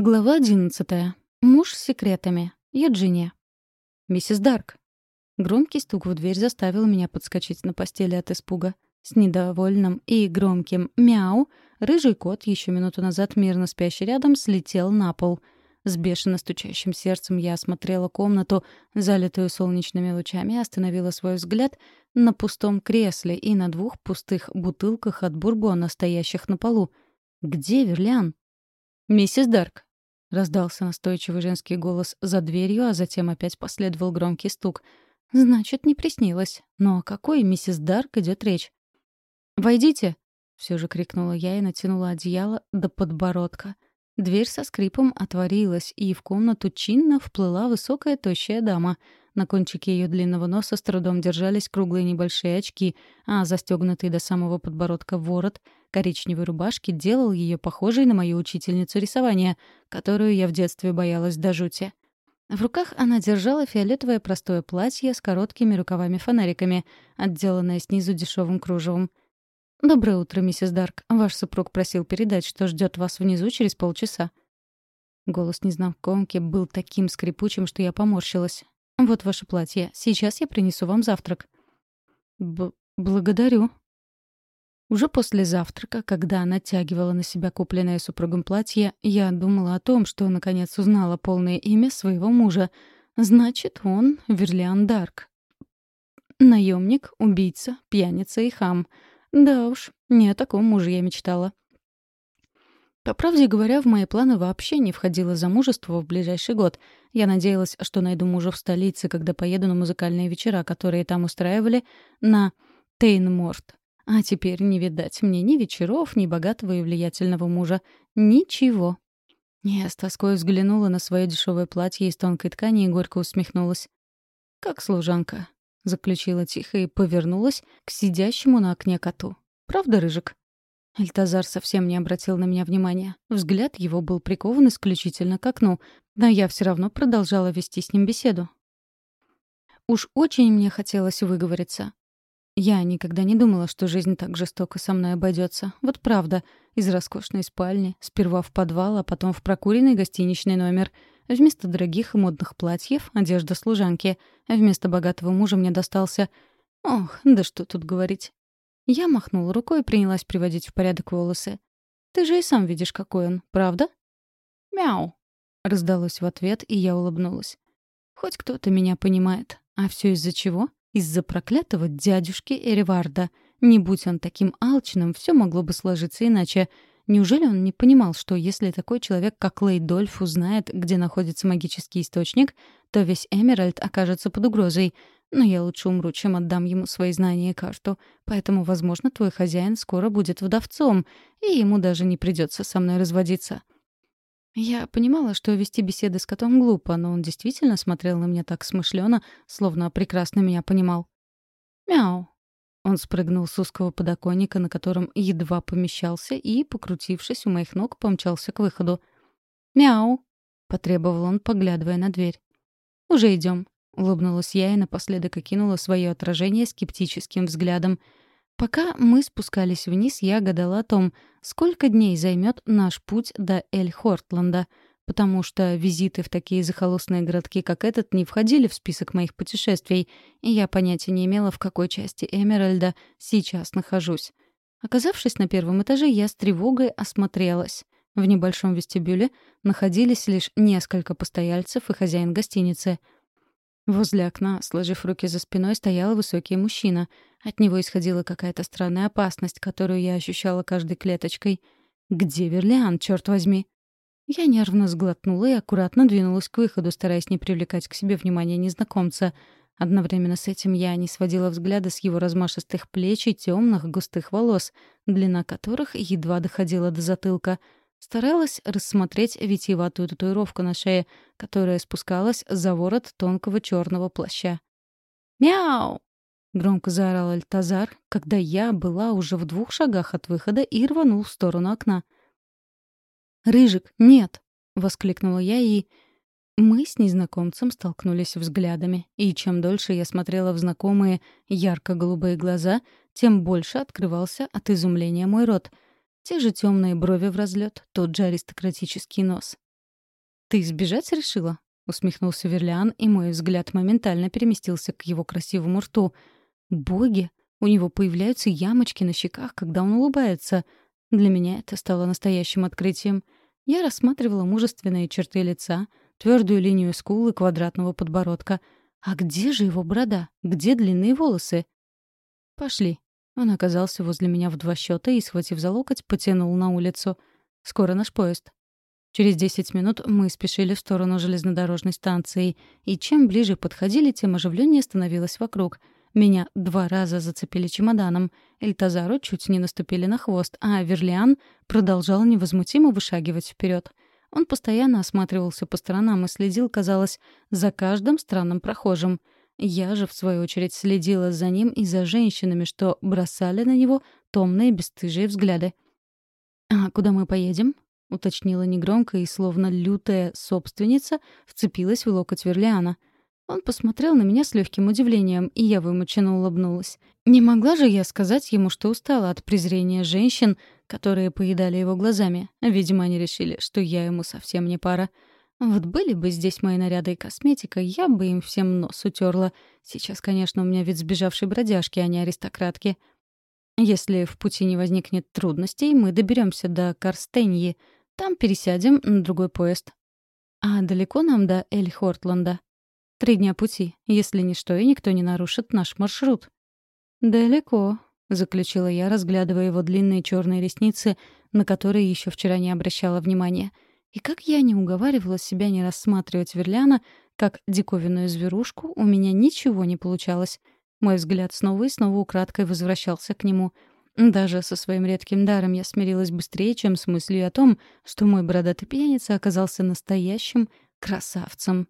Глава одиннадцатая. Муж с секретами. Юджиния. «Миссис Дарк». Громкий стук в дверь заставил меня подскочить на постели от испуга. С недовольным и громким «мяу» рыжий кот, еще минуту назад мирно спящий рядом, слетел на пол. С бешено стучащим сердцем я осмотрела комнату, залитую солнечными лучами, остановила свой взгляд на пустом кресле и на двух пустых бутылках от бурбона, стоящих на полу. «Где Верлиан?» «Миссис Дарк, — раздался настойчивый женский голос за дверью, а затем опять последовал громкий стук. «Значит, не приснилось. Но о какой миссис Дарк идет речь?» «Войдите!» — все же крикнула я и натянула одеяло до подбородка. Дверь со скрипом отворилась, и в комнату чинно вплыла высокая тощая дама — на кончике ее длинного носа с трудом держались круглые небольшие очки, а застегнутый до самого подбородка ворот коричневой рубашки делал ее похожей на мою учительницу рисования, которую я в детстве боялась до жути. В руках она держала фиолетовое простое платье с короткими рукавами-фонариками, отделанное снизу дешевым кружевом. «Доброе утро, миссис Дарк. Ваш супруг просил передать, что ждет вас внизу через полчаса». Голос незнакомки был таким скрипучим, что я поморщилась. «Вот ваше платье. Сейчас я принесу вам завтрак». Б «Благодарю». Уже после завтрака, когда она натягивала на себя купленное супругом платье, я думала о том, что наконец узнала полное имя своего мужа. Значит, он Верлиан Дарк. Наемник, убийца, пьяница и хам. Да уж, не о таком муже я мечтала. По правде говоря, в мои планы вообще не входило замужество в ближайший год. Я надеялась, что найду мужа в столице, когда поеду на музыкальные вечера, которые там устраивали на Тейнморт. А теперь не видать мне ни вечеров, ни богатого и влиятельного мужа. Ничего. Я с тоской взглянула на свое дешевое платье из тонкой ткани и горько усмехнулась. «Как служанка», — заключила тихо и повернулась к сидящему на окне коту. «Правда, Рыжик?» Альтазар совсем не обратил на меня внимания. Взгляд его был прикован исключительно к окну, но я все равно продолжала вести с ним беседу. Уж очень мне хотелось выговориться. Я никогда не думала, что жизнь так жестоко со мной обойдется. Вот правда, из роскошной спальни, сперва в подвал, а потом в прокуренный гостиничный номер. Вместо дорогих и модных платьев — одежда служанки. Вместо богатого мужа мне достался... Ох, да что тут говорить. Я махнула рукой и принялась приводить в порядок волосы. «Ты же и сам видишь, какой он, правда?» «Мяу!» — раздалось в ответ, и я улыбнулась. «Хоть кто-то меня понимает. А все из-за чего? Из-за проклятого дядюшки Эриварда. Не будь он таким алчным, все могло бы сложиться иначе. Неужели он не понимал, что если такой человек, как Лейдольф, узнает, где находится магический источник, то весь Эмеральд окажется под угрозой — но я лучше умру, чем отдам ему свои знания и карту. Поэтому, возможно, твой хозяин скоро будет вдовцом, и ему даже не придется со мной разводиться». Я понимала, что вести беседы с котом глупо, но он действительно смотрел на меня так смышленно, словно прекрасно меня понимал. «Мяу». Он спрыгнул с узкого подоконника, на котором едва помещался, и, покрутившись у моих ног, помчался к выходу. «Мяу», — потребовал он, поглядывая на дверь. «Уже идем. Улыбнулась я и напоследок окинула свое отражение скептическим взглядом. Пока мы спускались вниз, я гадала о том, сколько дней займет наш путь до Эль-Хортланда, потому что визиты в такие захолустные городки, как этот, не входили в список моих путешествий, и я понятия не имела, в какой части Эмеральда сейчас нахожусь. Оказавшись на первом этаже, я с тревогой осмотрелась. В небольшом вестибюле находились лишь несколько постояльцев и хозяин гостиницы — Возле окна, сложив руки за спиной, стоял высокий мужчина. От него исходила какая-то странная опасность, которую я ощущала каждой клеточкой. «Где Верлиан, черт возьми?» Я нервно сглотнула и аккуратно двинулась к выходу, стараясь не привлекать к себе внимания незнакомца. Одновременно с этим я не сводила взгляда с его размашистых плеч и темных густых волос, длина которых едва доходила до затылка — Старалась рассмотреть витиеватую татуировку на шее, которая спускалась за ворот тонкого черного плаща. «Мяу!» — громко заорал Альтазар, когда я была уже в двух шагах от выхода и рванул в сторону окна. «Рыжик, нет!» — воскликнула я, и... Мы с незнакомцем столкнулись взглядами, и чем дольше я смотрела в знакомые ярко-голубые глаза, тем больше открывался от изумления мой рот — те же темные брови в разлет, тот же аристократический нос. «Ты сбежать решила?» — усмехнулся Верлиан, и мой взгляд моментально переместился к его красивому рту. «Боги! У него появляются ямочки на щеках, когда он улыбается. Для меня это стало настоящим открытием. Я рассматривала мужественные черты лица, твердую линию скул и квадратного подбородка. А где же его борода? Где длинные волосы? «Пошли». Он оказался возле меня в два счета и, схватив за локоть, потянул на улицу. «Скоро наш поезд». Через десять минут мы спешили в сторону железнодорожной станции, и чем ближе подходили, тем оживленнее становилось вокруг. Меня два раза зацепили чемоданом, Эльтазару чуть не наступили на хвост, а Верлиан продолжал невозмутимо вышагивать вперед. Он постоянно осматривался по сторонам и следил, казалось, за каждым странным прохожим — я же, в свою очередь, следила за ним и за женщинами, что бросали на него томные бесстыжие взгляды. «А куда мы поедем?» — уточнила негромко и, словно лютая собственница, вцепилась в локоть Верлиана. Он посмотрел на меня с легким удивлением, и я вымученно улыбнулась. Не могла же я сказать ему, что устала от презрения женщин, которые поедали его глазами. Видимо, они решили, что я ему совсем не пара. Вот были бы здесь мои наряды и косметика, я бы им всем нос утерла. Сейчас, конечно, у меня вид сбежавшей бродяжки, а не аристократки. Если в пути не возникнет трудностей, мы доберемся до Карстеньи. Там пересядем на другой поезд. А далеко нам до Эль-Хортланда? Три дня пути, если ничто и никто не нарушит наш маршрут. Далеко, — заключила я, разглядывая его длинные черные ресницы, на которые еще вчера не обращала внимания — и как я не уговаривала себя не рассматривать Верляна как диковинную зверушку, у меня ничего не получалось. Мой взгляд снова и снова украдкой возвращался к нему. Даже со своим редким даром я смирилась быстрее, чем с мыслью о том, что мой бородатый пьяница оказался настоящим красавцем.